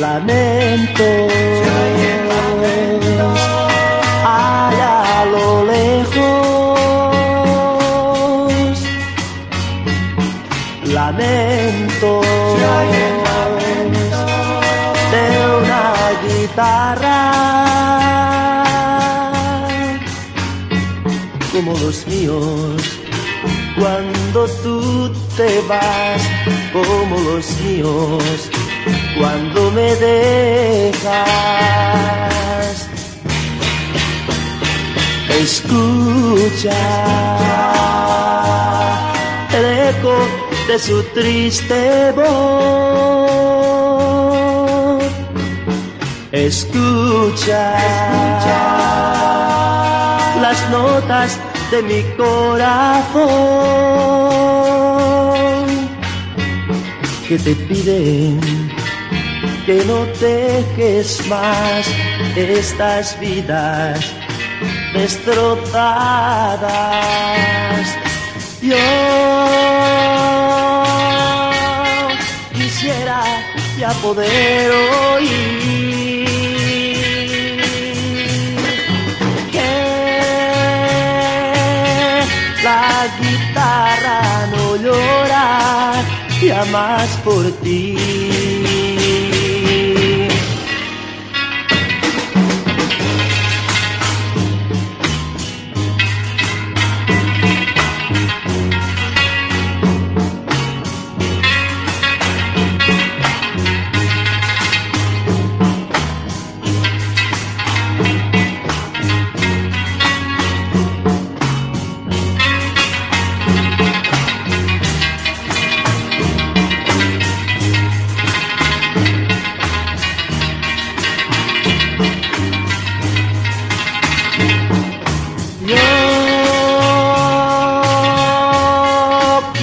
lamentos allá a lo lejos. Lamentos de una guitarra. Como los míos. Cuando tú te vas como los míos cuando me dejas. Escucha el eco de su triste voz. Escucha, las notas de mi corazón que te piden que no dejes más estas vidas destrozadas. Yo quisiera ya poder oír que la guitarra no llora ya más por ti.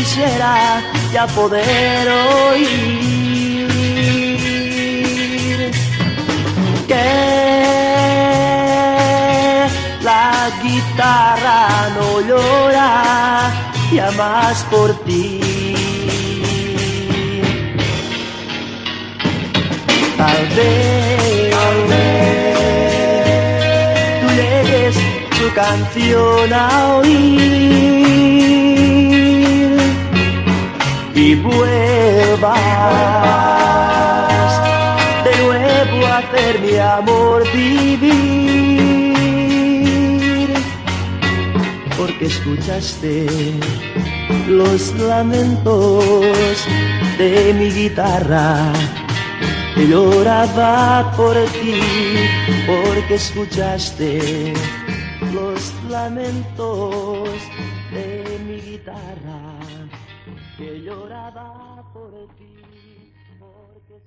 Quisiera ya poder oír que la guitarra no llora ya más por ti. Tal vez, tal vez tú llegues tu canción a oír vuelvas. De nuevo a hacer mi amor vivir. Porque escuchaste los lamentos de mi guitarra. Lloraba por ti porque escuchaste los lamentos de mi guitarra que lloraba por ti porque